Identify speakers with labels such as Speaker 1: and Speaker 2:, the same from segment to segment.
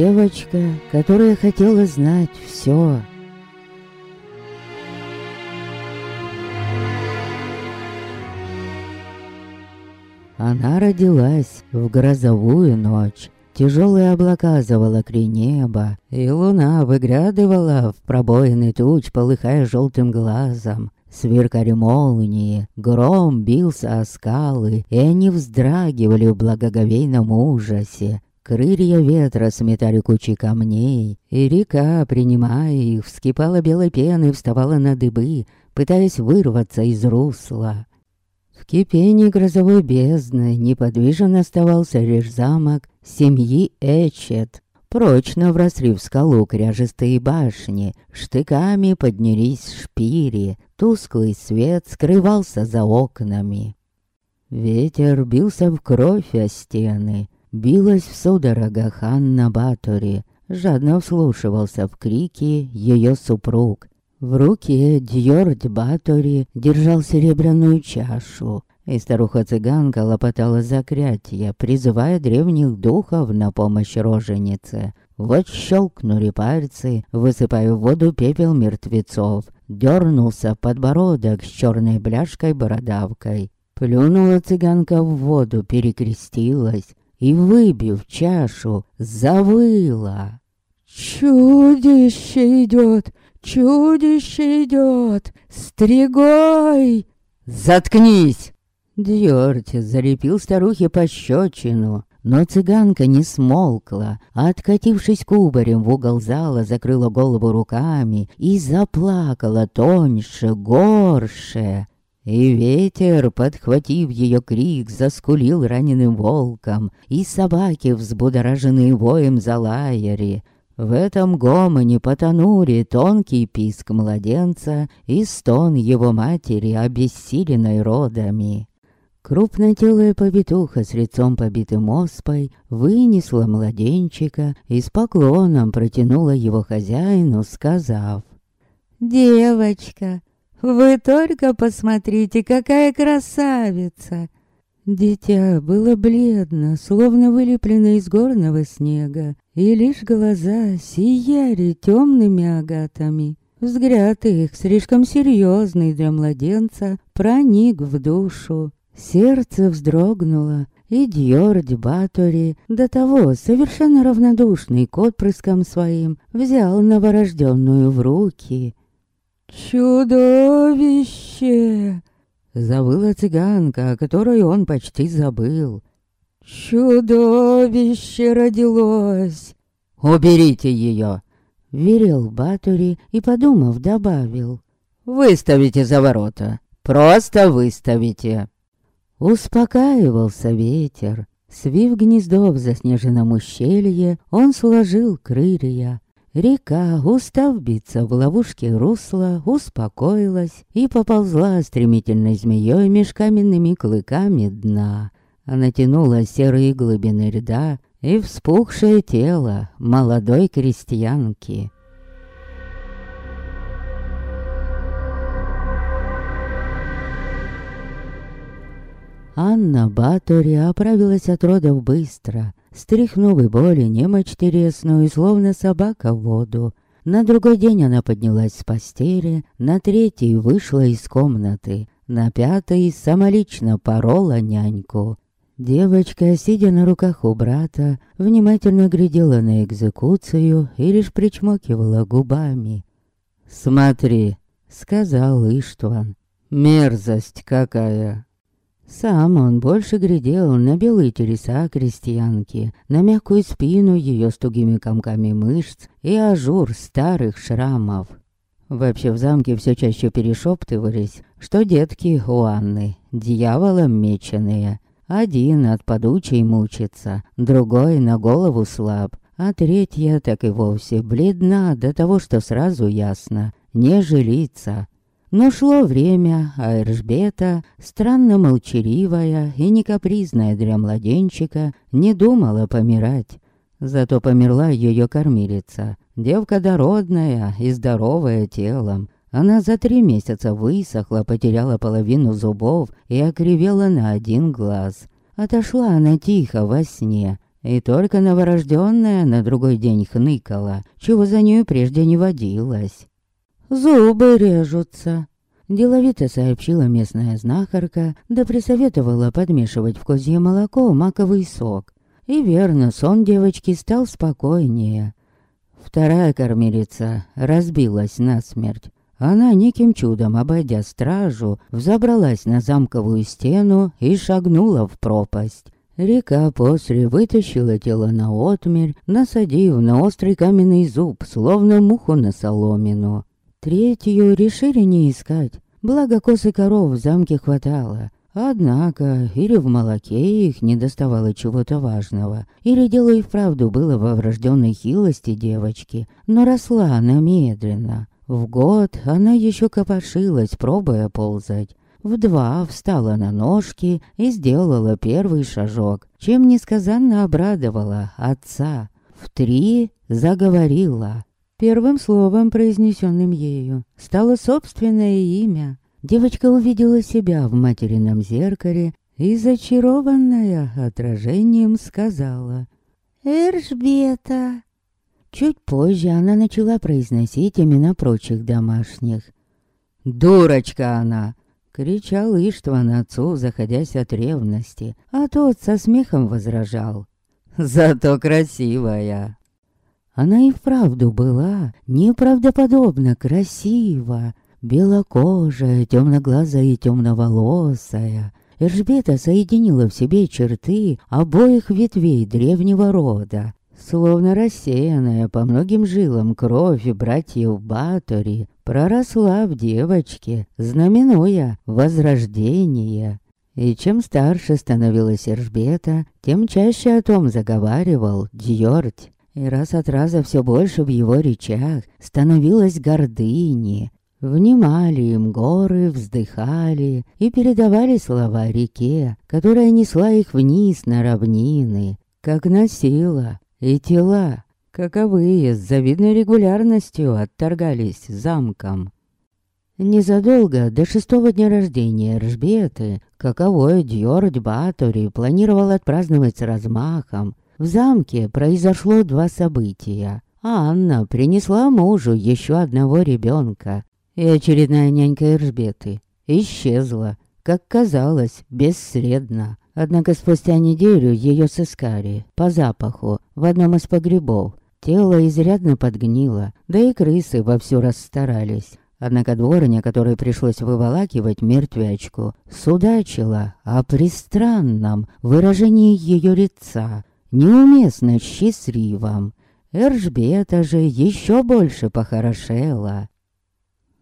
Speaker 1: Девочка, которая хотела знать все. Она родилась в грозовую ночь. Тяжелые облака заволокли небо, и луна выглядывала в пробоины туч, полыхая желтым глазом. Сверкали молнии, гром бился о скалы, и они вздрагивали в благоговейном ужасе. Крылья ветра сметали кучи камней, и река, принимая их, вскипала белой пеной, вставала на дыбы, пытаясь вырваться из русла. В кипении грозовой бездны неподвижен оставался лишь замок семьи Эчет. Прочно вросли в скалу кряжестые башни, штыками поднялись шпири, тусклый свет скрывался за окнами. Ветер бился в кровь о стены, билась в судорогах Анна Батори, жадно вслушивался в крики ее супруг. В руке Дьорд Батори держал серебряную чашу, и старуха-цыганка лопотала заклятия, призывая древних духов на помощь роженице. Вот щелкнули пальцы, высыпая в воду пепел мертвецов. Дернулся подбородок с черной бляшкой-бородавкой. Плюнула цыганка в воду, перекрестилась и, выбив чашу, завыла. «Чудище идет! Чудище идет! Стригой!» «Заткнись!» Дьорти залепил старухе пощечину, но цыганка не смолкла, а, откатившись кубарем в угол зала, закрыла голову руками и заплакала тоньше, горше. И ветер, подхватив ее крик, заскулил раненым волком, и собаки, взбудораженные воем, залаяли. В этом гомоне потонули тонкий писк младенца и стон его матери, обессиленной родами. Крупнотелая повитуха с лицом побитым оспой вынесла младенчика и с поклоном протянула его хозяину, сказав «Девочка, вы только посмотрите, какая красавица!» Дитя было бледно, словно вылеплено из горного снега, и лишь глаза сияли темными агатами. Взгляд их, слишком серьезный для младенца, проник в душу. Сердце вздрогнуло, и Дьорди Батори, до того совершенно равнодушный к отпрыскам своим, взял новорожденную в руки. «Чудовище!» Завыла цыганка, о которой он почти забыл. «Чудовище родилось!» «Уберите ее!» Верил Батори и, подумав, добавил. «Выставите за ворота! Просто выставите!» Успокаивался ветер. Свив гнездо в заснеженном ущелье, он сложил крылья. Река, устав биться в ловушке русла, успокоилась и поползла стремительной змеей меж каменными клыками дна. Она тянула серые глубины льда и вспухшее тело молодой крестьянки. Анна Батори оправилась от родов быстро, стряхнув и боли немочь телесную, словно собака в воду. На другой день она поднялась с постели, на третий вышла из комнаты, на пятый самолично порола няньку. Девочка, сидя на руках у брата, внимательно глядела на экзекуцию и лишь причмокивала губами. «Смотри», — сказал Иштван, — «мерзость какая!» Сам он больше глядел на белые телеса крестьянки, на мягкую спину ее с тугими комками мышц и ажур старых шрамов. Вообще в замке все чаще перешептывались, что детки у Анны дьяволом меченые. Один от падучей мучится, другой на голову слаб, а третья так и вовсе бледна до того, что сразу ясно, не жилится. Но шло время, а Эржбета, странно молчаливая и не капризная для младенчика, не думала помирать. Зато померла ее кормилица, девка дородная и здоровая телом. Она за три месяца высохла, потеряла половину зубов и окривела на один глаз. Отошла она тихо во сне. И только новорожденная на другой день хныкала, чего за нею прежде не водилось. «Зубы режутся», — деловито сообщила местная знахарка, да присоветовала подмешивать в козье молоко маковый сок. И верно, сон девочки стал спокойнее. Вторая кормилица разбилась насмерть. Она неким чудом, обойдя стражу, взобралась на замковую стену и шагнула в пропасть. Река после вытащила тело на отмерь, насадив на острый каменный зуб, словно муху на соломину. Третью решили не искать, благо косы коров в замке хватало. Однако, или в молоке их не доставало чего-то важного, или дело и вправду было во врожденной хилости девочки, но росла она медленно. В год она еще копошилась, пробуя ползать. В два встала на ножки и сделала первый шажок, чем несказанно обрадовала отца. В три заговорила. Первым словом, произнесенным ею, стало собственное имя. Девочка увидела себя в материном зеркале и, зачарованная отражением, сказала «Эржбета». Чуть позже она начала произносить имена прочих домашних. «Дурочка она!» — кричал Иштван отцу, заходясь от ревности, а тот со смехом возражал. «Зато красивая!» Она и вправду была неправдоподобно красива, белокожая, темноглазая и темноволосая. Эржбета соединила в себе черты обоих ветвей древнего рода, словно рассеянная по многим жилам кровь братьев Батори, проросла в девочке, знаменуя возрождение. И чем старше становилась Эржбета, тем чаще о том заговаривал Дьорть. И раз от раза все больше в его речах становилось гордыни, Внимали им горы, вздыхали и передавали слова реке, которая несла их вниз на равнины, как носила, и тела, каковые с завидной регулярностью отторгались замком. Незадолго до шестого дня рождения Ржбеты, каковой Дьордь Батори планировал отпраздновать с размахом, в замке произошло два события. Анна принесла мужу еще одного ребенка, и очередная нянька Иржбеты исчезла, как казалось, бесследно. Однако спустя неделю ее сыскали по запаху в одном из погребов. Тело изрядно подгнило, да и крысы вовсю расстарались. Однако дворня, которой пришлось выволакивать мертвячку, судачила о пристранном выражении ее лица, неуместно счастливом. Эржбета же еще больше похорошела.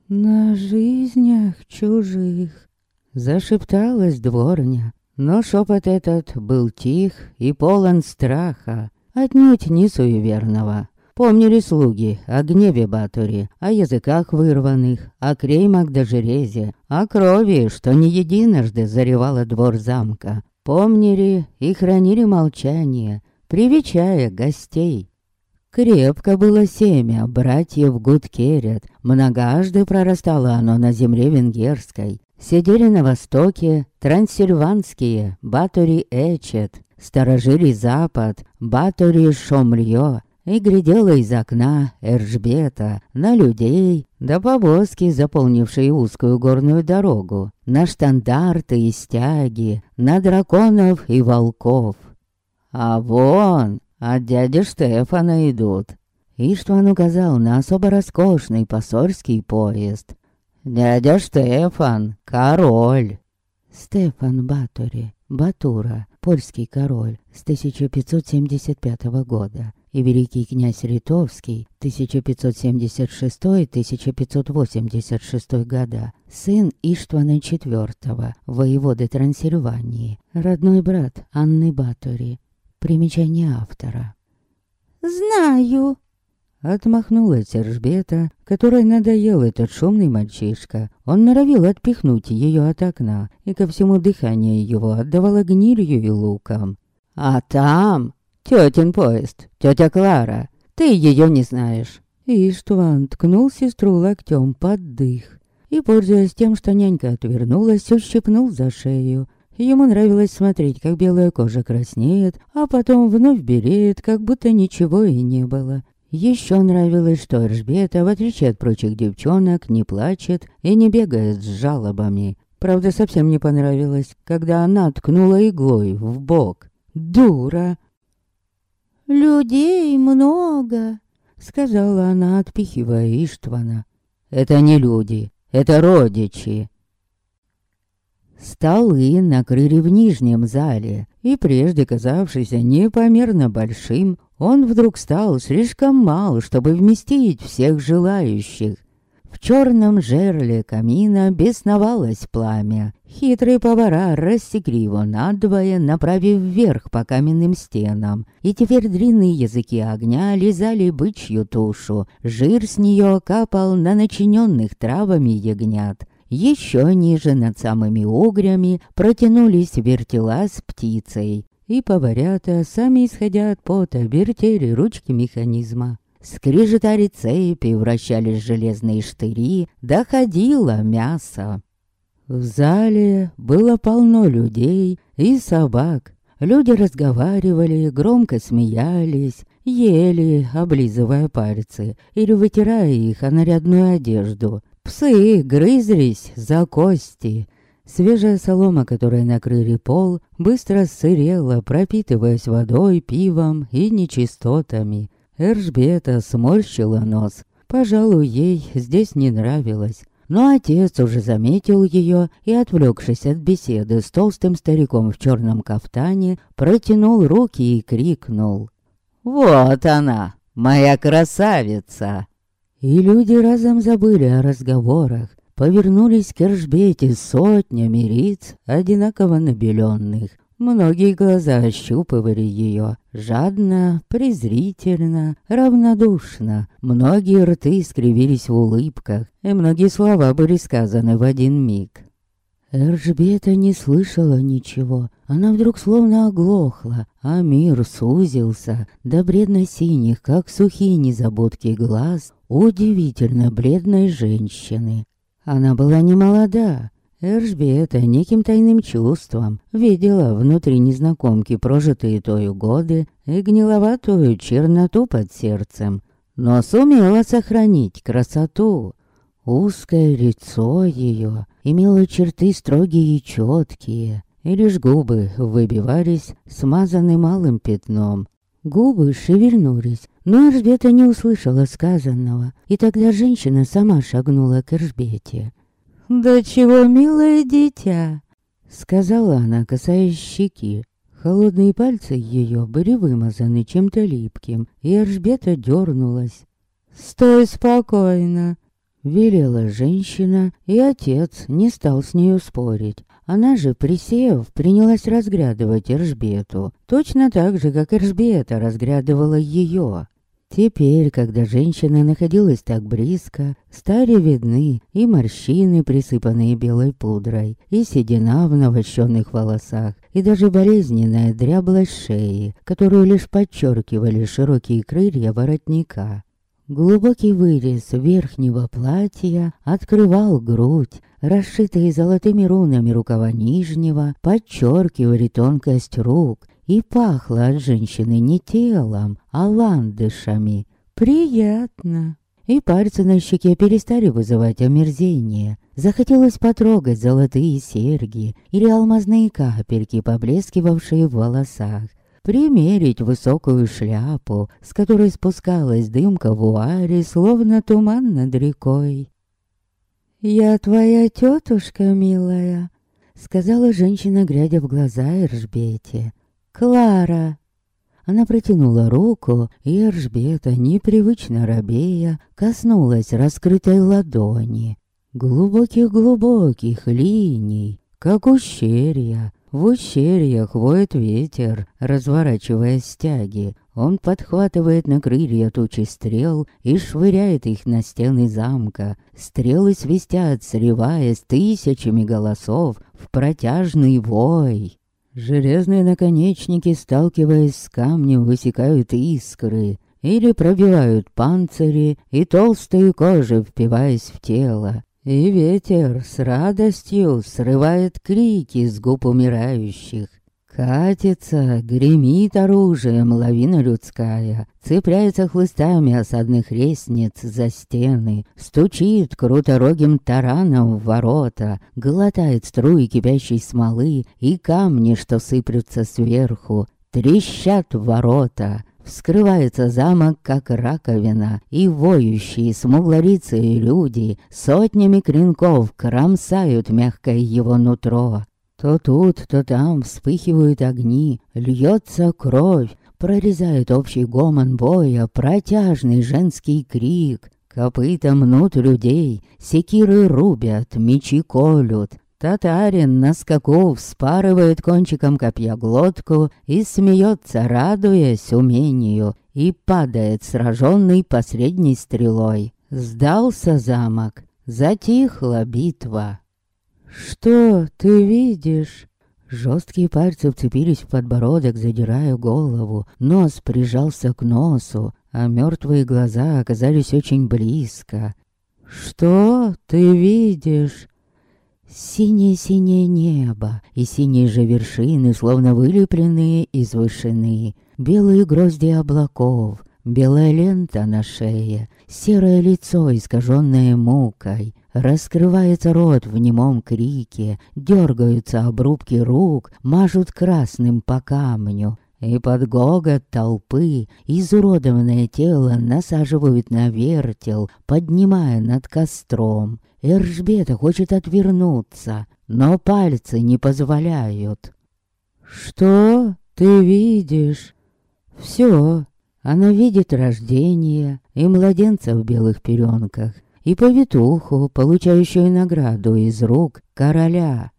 Speaker 1: «На жизнях чужих», — зашепталась дворня, но шепот этот был тих и полон страха, отнюдь не суеверного. Помнили слуги о гневе Батори, о языках вырванных, о креймах до железе, о крови, что не единожды заревала двор замка. Помнили и хранили молчание, привечая гостей. Крепко было семя братьев Гудкерет, многожды прорастало оно на земле венгерской. Сидели на востоке трансильванские Батори Эчет, сторожили запад Батори Шомльё, и глядела из окна Эржбета на людей, да повозки, заполнившие узкую горную дорогу, на штандарты и стяги, на драконов и волков. А вон от дяди Штефана идут. И что он указал на особо роскошный посольский поезд. Дядя Штефан, король. Стефан Батори, Батура, польский король с 1575 года и великий князь Ритовский 1576-1586 года, сын Иштвана IV, воеводы Трансильвании, родной брат Анны Батори, Примечание автора.
Speaker 2: «Знаю!»
Speaker 1: Отмахнулась Ржбета, которой надоел этот шумный мальчишка. Он норовил отпихнуть ее от окна, и ко всему дыхание его отдавало гнилью и луком. «А там тетин поезд, тетя Клара, ты ее не знаешь!» Иштван ткнул сестру локтем под дых и, пользуясь тем, что нянька отвернулась, ущипнул за шею Ему нравилось смотреть, как белая кожа краснеет, а потом вновь береет, как будто ничего и не было. Еще нравилось, что Эржбета, в отличие от прочих девчонок, не плачет и не бегает с жалобами. Правда, совсем не понравилось, когда она ткнула иглой в бок. Дура!
Speaker 2: «Людей много», — сказала она, отпихивая Иштвана.
Speaker 1: «Это не люди, это родичи». Столы накрыли в нижнем зале, и прежде казавшийся непомерно большим, он вдруг стал слишком мал, чтобы вместить всех желающих. В черном жерле камина бесновалось пламя. Хитрые повара рассекли его надвое, направив вверх по каменным стенам. И теперь длинные языки огня лизали бычью тушу. Жир с нее капал на начиненных травами ягнят. Еще ниже, над самыми угрями, протянулись вертела с птицей. И поварята, сами исходя от пота, вертели ручки механизма. Скрежетали цепи, вращались железные штыри, доходило мясо. В зале было полно людей и собак. Люди разговаривали, громко смеялись, ели, облизывая пальцы или вытирая их о нарядную одежду. Псы грызлись за кости. Свежая солома, которой накрыли пол, быстро сырела, пропитываясь водой, пивом и нечистотами. Эржбета сморщила нос. Пожалуй, ей здесь не нравилось. Но отец уже заметил ее и, отвлекшись от беседы с толстым стариком в черном кафтане, протянул руки и крикнул. «Вот она, моя красавица!» И люди разом забыли о разговорах, повернулись к Эржбете сотнями риц, одинаково набеленных, Многие глаза ощупывали ее, жадно, презрительно, равнодушно. Многие рты скривились в улыбках, и многие слова были сказаны в один миг. Эржбета не слышала ничего. Она вдруг словно оглохла, а мир сузился до бредно-синих, как сухие незабудки глаз удивительно бледной женщины. Она была не молода, Эржбета неким тайным чувством видела внутри незнакомки прожитые тою годы и гниловатую черноту под сердцем, но сумела сохранить красоту. Узкое лицо ее имело черты строгие и четкие, и лишь губы выбивались, смазаны малым пятном. Губы шевельнулись, но Эржбета не услышала сказанного, и тогда женщина сама шагнула к Эржбете. «Да чего милое дитя!» Сказала она, касаясь щеки. Холодные пальцы ее были вымазаны чем-то липким, и Аржбета дернулась. «Стой спокойно!» Велела женщина, и отец не стал с нею спорить. Она же, присев, принялась разглядывать Эржбету, точно так же, как Эржбета разглядывала ее. Теперь, когда женщина находилась так близко, стали видны и морщины, присыпанные белой пудрой, и седина в навощенных волосах, и даже болезненная дряблость шеи, которую лишь подчеркивали широкие крылья воротника. Глубокий вырез верхнего платья открывал грудь, расшитые золотыми рунами рукава нижнего, подчеркивали тонкость рук и пахло от женщины не телом, а ландышами. Приятно. И пальцы на щеке перестали вызывать омерзение. Захотелось потрогать золотые серьги или алмазные капельки, поблескивавшие в волосах. Примерить высокую шляпу, с которой спускалась дымка вуари, словно туман над рекой. «Я твоя тетушка, милая», — сказала женщина, глядя в глаза Эржбете. «Клара!» Она протянула руку, и Эржбета, непривычно робея, коснулась раскрытой ладони. Глубоких-глубоких линий, как ущелья. В ущельях воет ветер, разворачивая стяги. Он подхватывает на крылья тучи стрел и швыряет их на стены замка. Стрелы свистят, сливаясь тысячами голосов в протяжный вой. Железные наконечники, сталкиваясь с камнем, высекают искры или пробивают панцири и толстые кожи, впиваясь в тело. И ветер с радостью срывает крики с губ умирающих. Катится, гремит оружием лавина людская, Цепляется хлыстами осадных лестниц за стены, Стучит круторогим тараном в ворота, Глотает струи кипящей смолы И камни, что сыплются сверху, Трещат ворота, Вскрывается замок, как раковина, И воющие смуглорицые люди Сотнями клинков кромсают мягкое его нутро. То тут, то там вспыхивают огни, льется кровь, прорезает общий гомон боя, протяжный женский крик. Копыта мнут людей, секиры рубят, мечи колют. Татарин на скаку вспарывает кончиком копья глотку и смеется, радуясь умению, и падает сраженный посредней стрелой. Сдался замок, затихла битва. «Что ты видишь?» Жесткие пальцы вцепились в подбородок, задирая голову. Нос прижался к носу, а мертвые глаза оказались очень близко. «Что ты видишь?» Синее-синее небо и синие же вершины, словно вылепленные из вышины. Белые грозди облаков, белая лента на шее, серое лицо, искаженное мукой. Раскрывается рот в немом крике, дергаются обрубки рук, мажут красным по камню. И под гогот толпы изуродованное тело насаживают на вертел, поднимая над костром. Эржбета хочет отвернуться, но пальцы не позволяют. «Что ты видишь?» «Все». Она видит рождение и младенца в белых пеленках, и повитуху, получающую награду из рук короля.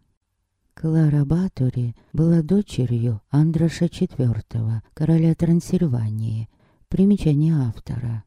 Speaker 1: Клара Батори была дочерью Андроша IV, короля Трансильвании. Примечание автора.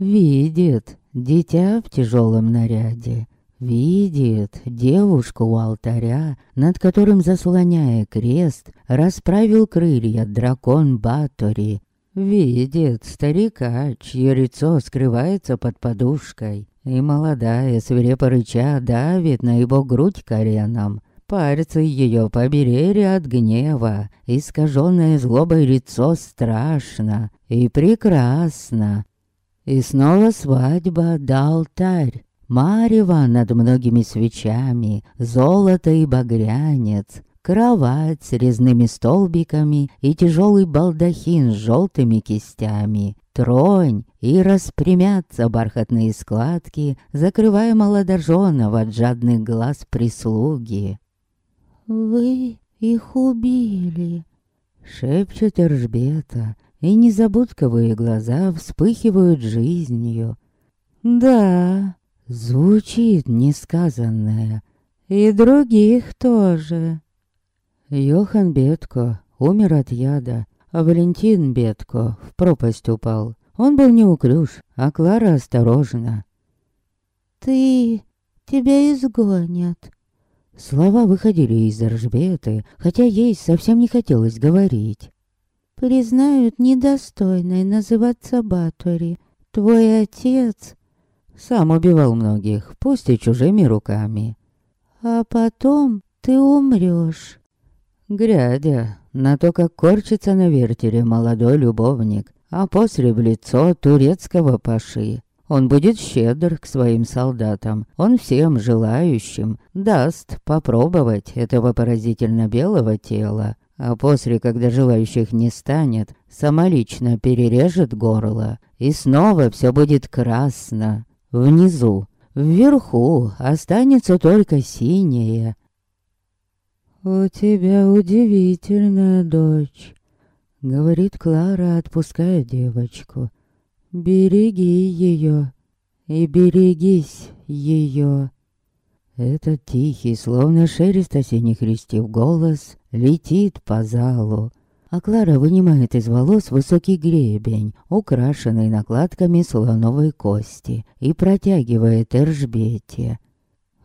Speaker 1: Видит дитя в тяжелом наряде, видит девушку у алтаря, над которым, заслоняя крест, расправил крылья дракон Батори, Видит старика, чье лицо скрывается под подушкой, и молодая, свирепо рыча, давит на его грудь коленом. Пальцы ее поберели от гнева, искаженное злобой лицо страшно и прекрасно. И снова свадьба да алтарь. Марева над многими свечами, золото и багрянец, кровать с резными столбиками и тяжелый балдахин с желтыми кистями, тронь и распрямятся бархатные складки, закрывая молодоженов от жадных глаз прислуги. «Вы их убили», — шепчет Эржбета, и незабудковые глаза вспыхивают жизнью. «Да», — звучит несказанное, — «и других тоже». Йохан Бетко умер от яда, Валентин Бетко в пропасть упал. Он был неуклюж, а Клара осторожна. «Ты... тебя изгонят». Слова выходили из Ржбеты, хотя ей совсем не хотелось говорить. «Признают недостойной называться Батори. Твой отец...» Сам убивал многих, пусть и чужими руками. «А потом ты умрёшь». Глядя на то, как корчится на вертеле молодой любовник, а после в лицо турецкого паши. Он будет щедр к своим солдатам, он всем желающим даст попробовать этого поразительно белого тела, а после, когда желающих не станет, самолично перережет горло, и снова все будет красно. Внизу, вверху останется только синее, «У тебя удивительная дочь», — говорит Клара, отпуская девочку. «Береги ее и берегись ее». Этот тихий, словно шелест осенних листьев голос, летит по залу. А Клара вынимает из волос высокий гребень, украшенный накладками слоновой кости, и протягивает Эржбете.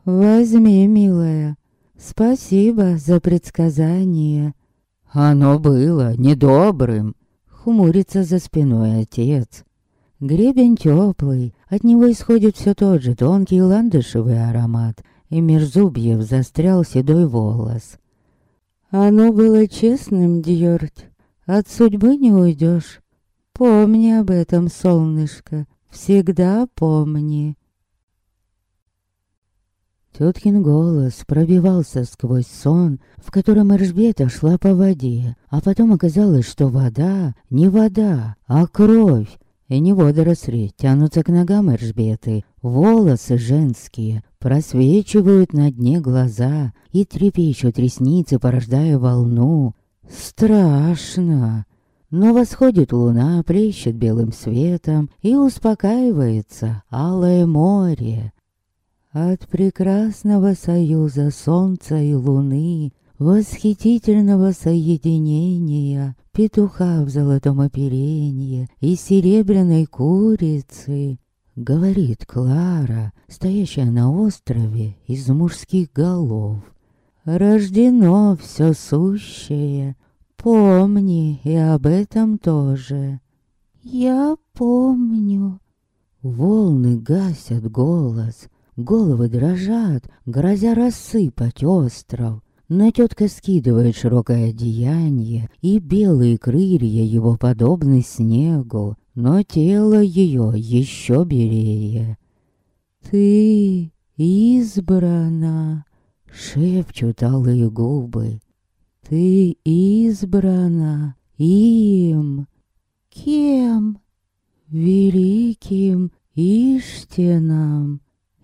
Speaker 1: «Возьми, милая, Спасибо за предсказание. Оно было недобрым. Хмурится за спиной отец. Гребень теплый, От него исходит все тот же тонкий ландышевый аромат, и меж зубьев застрял седой волос. Оно было честным, Дьорть, от судьбы не уйдешь. Помни об этом, солнышко, всегда помни. Теткин голос пробивался сквозь сон, в котором Эржбета шла по воде, а потом оказалось, что вода не вода, а кровь, и не водоросли тянутся к ногам Эржбеты, волосы женские просвечивают на дне глаза и трепещут ресницы, порождая волну. Страшно! Но восходит луна, плещет белым светом и успокаивается алое море. От прекрасного союза солнца и луны, Восхитительного соединения Петуха в золотом оперенье И серебряной курицы, Говорит Клара, стоящая на острове Из мужских голов. Рождено все сущее, Помни и об этом тоже.
Speaker 2: Я помню.
Speaker 1: Волны гасят голос, Головы дрожат, грозя рассыпать остров. Но тетка скидывает широкое одеяние, и белые крылья его подобны снегу, но тело ее еще берее. «Ты избрана!» — шепчут алые губы. «Ты избрана им!»
Speaker 2: «Кем?»
Speaker 1: «Великим Иштином!»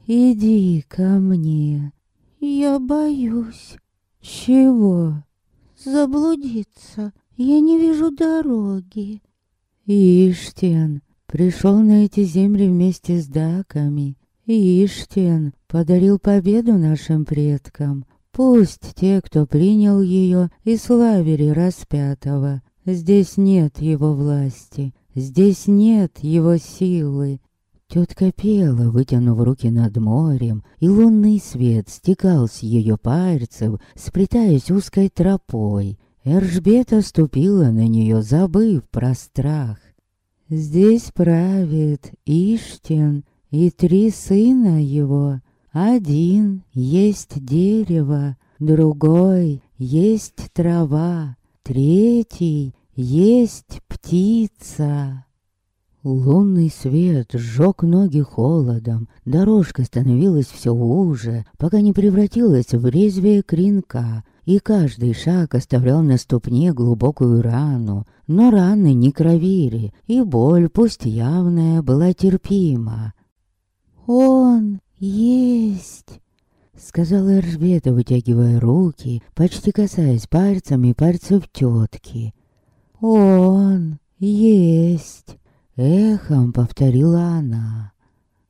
Speaker 1: Иди ко мне.
Speaker 2: Я боюсь.
Speaker 1: Чего?
Speaker 2: Заблудиться. Я не вижу дороги.
Speaker 1: Иштен пришел на эти земли вместе с даками. Иштен подарил победу нашим предкам. Пусть те, кто принял ее, и славили распятого. Здесь нет его власти, здесь нет его силы, Тетка пела, вытянув руки над морем, и лунный свет стекал с ее пальцев, сплетаясь узкой тропой. Эржбета ступила на нее, забыв про страх. Здесь правит Иштен и три сына его. Один есть дерево, другой есть трава, третий есть птица. Лунный свет сжег ноги холодом, дорожка становилась все уже, пока не превратилась в лезвие клинка, и каждый шаг оставлял на ступне глубокую рану, но раны не кровили, и боль, пусть явная, была терпима.
Speaker 2: «Он есть!»
Speaker 1: — сказала Эржбета, вытягивая руки, почти касаясь пальцами пальцев тетки. «Он есть!» Эхом повторила она.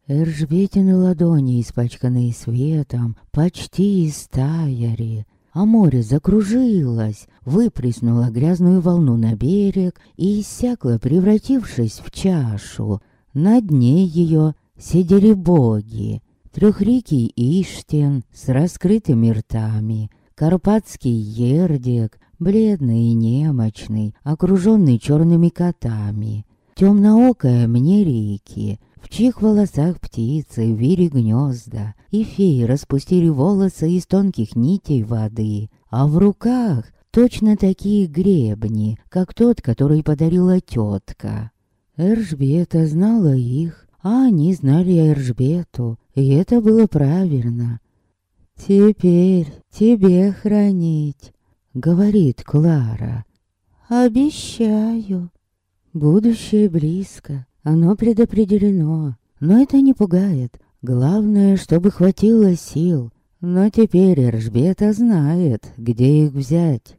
Speaker 1: Эржбетины ладони, испачканные светом, почти истаяли, а море закружилось, выплеснуло грязную волну на берег и иссякло, превратившись в чашу. На дне ее сидели боги, трехрикий Иштен с раскрытыми ртами, карпатский Ердик, бледный и немощный, окруженный черными котами, Темноокая мне реки, в чьих волосах птицы вили гнезда, и феи распустили волосы из тонких нитей воды, а в руках точно такие гребни, как тот, который подарила тетка. Эржбета знала их, а они знали Эржбету, и это было правильно. «Теперь тебе хранить», — говорит Клара.
Speaker 2: «Обещаю»,
Speaker 1: Будущее близко, оно предопределено, но это не пугает. Главное, чтобы хватило сил. Но теперь Эржбета знает, где их взять.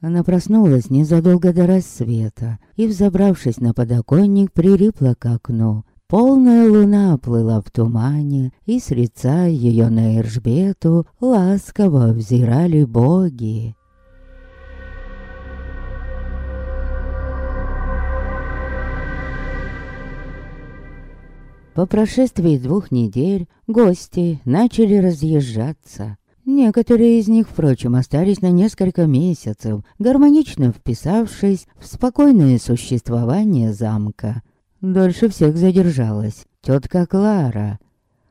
Speaker 1: Она проснулась незадолго до рассвета и, взобравшись на подоконник, прилипла к окну. Полная луна плыла в тумане, и с лица ее на Эржбету ласково взирали боги. По прошествии двух недель гости начали разъезжаться. Некоторые из них, впрочем, остались на несколько месяцев, гармонично вписавшись в спокойное существование замка. Дольше всех задержалась тетка Клара.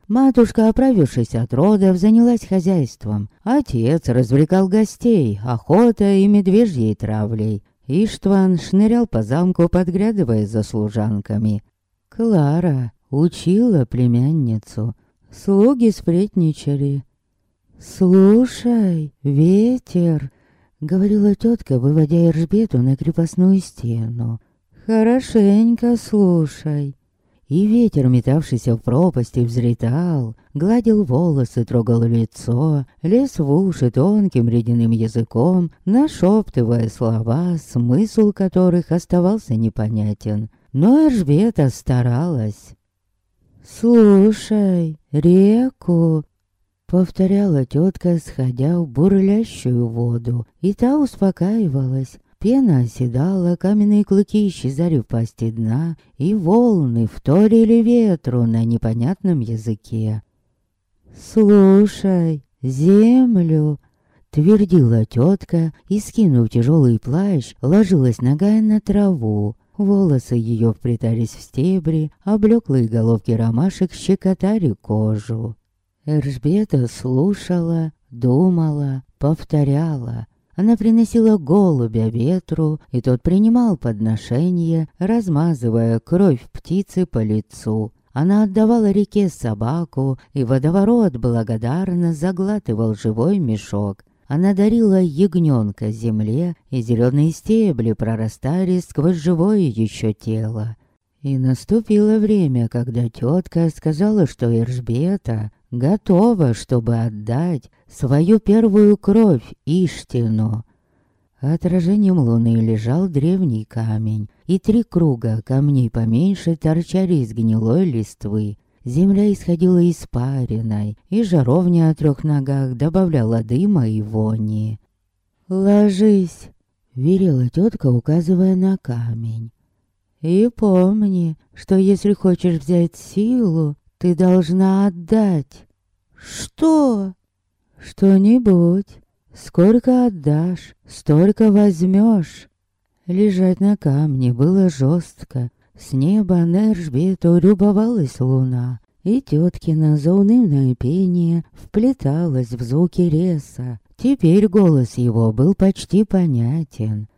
Speaker 1: Матушка, оправившись от родов, занялась хозяйством. Отец развлекал гостей, охотой и медвежьей травлей. Иштван шнырял по замку, подглядывая за служанками. Клара учила племянницу. Слуги сплетничали. «Слушай, ветер!» — говорила тетка, выводя Эржбету на крепостную стену. «Хорошенько слушай!» И ветер, метавшийся в пропасти, взлетал, гладил волосы, трогал лицо, лез в уши тонким ледяным языком, нашептывая слова, смысл которых оставался непонятен. Но Эржбета старалась. «Слушай, реку!» Повторяла тетка, сходя в бурлящую воду, и та успокаивалась, Пена оседала, каменные клыки исчезали в пасти дна, и волны вторили ветру на непонятном языке. «Слушай, землю!» — твердила тетка и, скинув тяжелый плащ, ложилась ногая на траву. Волосы ее вплетались в стебри, а блеклые головки ромашек щекотали кожу. Эржбета слушала, думала, повторяла. Она приносила голубя ветру, и тот принимал подношение, размазывая кровь птицы по лицу. Она отдавала реке собаку, и водоворот благодарно заглатывал живой мешок. Она дарила ягненка земле, и зеленые стебли прорастали сквозь живое еще тело. И наступило время, когда тетка сказала, что Иржбета готова, чтобы отдать свою первую кровь Иштину. Отражением луны лежал древний камень, и три круга камней поменьше торчали из гнилой листвы. Земля исходила испариной, и жаровня о трех ногах добавляла дыма и вони. «Ложись!» — верила тетка, указывая на камень. «И помни, что если хочешь взять силу, ты должна отдать. Что? Что-нибудь. Сколько отдашь, столько возьмешь. Лежать на камне было жестко. С неба на Эржбету любовалась луна, и теткина заунывное пение вплеталось в звуки леса. Теперь голос его был почти понятен.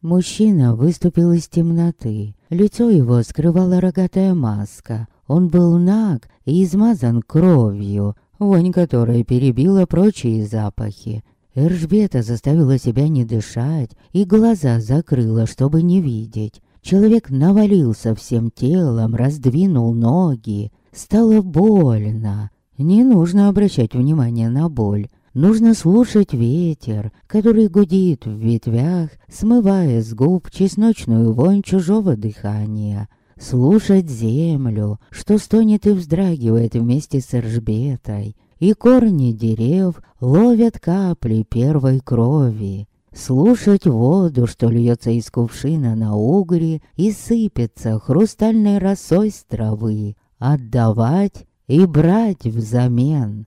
Speaker 1: Мужчина выступил из темноты. Лицо его скрывала рогатая маска. Он был наг и измазан кровью, вонь которой перебила прочие запахи. Эржбета заставила себя не дышать и глаза закрыла, чтобы не видеть. Человек навалился всем телом, раздвинул ноги. Стало больно. Не нужно обращать внимание на боль. Нужно слушать ветер, который гудит в ветвях, смывая с губ чесночную вонь чужого дыхания слушать землю, что стонет и вздрагивает вместе с ржбетой, и корни дерев ловят капли первой крови, слушать воду, что льется из кувшина на угре и сыпется хрустальной росой с травы, отдавать и брать взамен.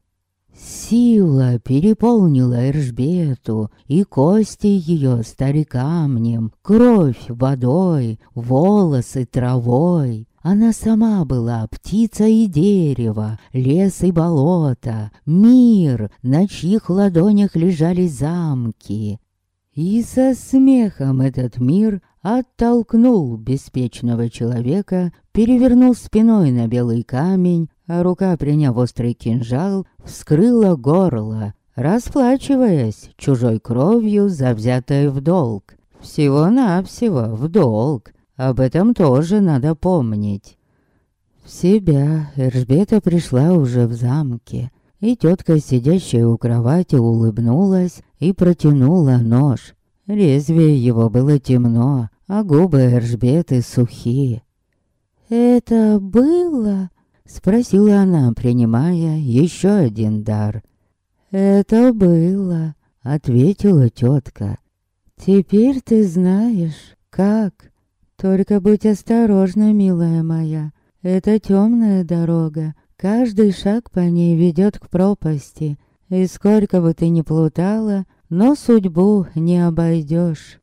Speaker 1: Сила переполнила Эржбету, и кости ее стали камнем, кровь водой, волосы травой. Она сама была птица и дерево, лес и болото, мир, на чьих ладонях лежали замки. И со смехом этот мир оттолкнул беспечного человека, перевернул спиной на белый камень, а рука, приняв острый кинжал, вскрыла горло, расплачиваясь чужой кровью за взятое в долг. Всего-навсего в долг. Об этом тоже надо помнить. В себя Эржбета пришла уже в замке, и тетка, сидящая у кровати, улыбнулась и протянула нож. Лезвие его было темно, а губы Эржбеты сухие. «Это было?» Спросила она, принимая еще один дар. «Это было», — ответила тетка. «Теперь ты знаешь, как. Только будь осторожна, милая моя. Это темная дорога. Каждый шаг по ней ведет к пропасти. И сколько бы ты ни плутала, но судьбу не обойдешь».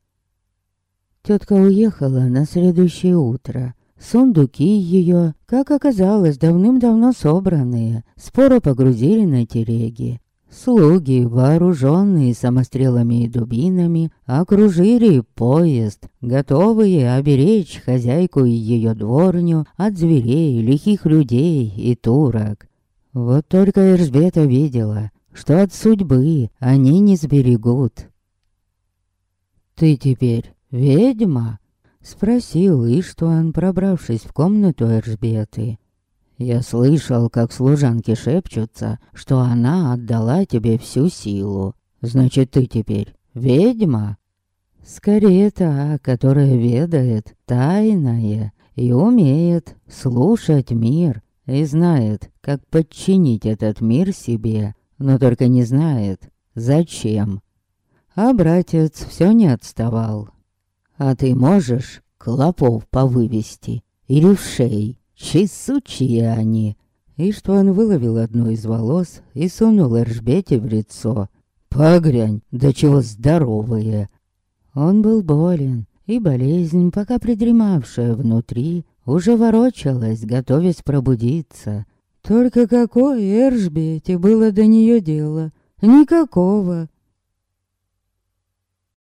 Speaker 1: Тетка уехала на следующее утро. Сундуки ее, как оказалось, давным-давно собранные, споро погрузили на тереги. Слуги, вооруженные самострелами и дубинами, окружили поезд, готовые оберечь хозяйку и ее дворню от зверей, лихих людей и турок. Вот только Эржбета видела, что от судьбы они не сберегут. «Ты теперь ведьма?» — спросил Иштван, пробравшись в комнату Эржбеты. «Я слышал, как служанки шепчутся, что она отдала тебе всю силу. Значит, ты теперь ведьма?» «Скорее та, которая ведает тайное и умеет слушать мир и знает, как подчинить этот мир себе, но только не знает, зачем. А братец все не отставал. А ты можешь клопов повывести или в шей? Чесучие они. И что он выловил одну из волос и сунул Эржбете в лицо. Погрянь, да чего здоровые. Он был болен, и болезнь, пока придремавшая внутри, уже ворочалась, готовясь пробудиться. Только какое Эржбете было до нее дело? Никакого.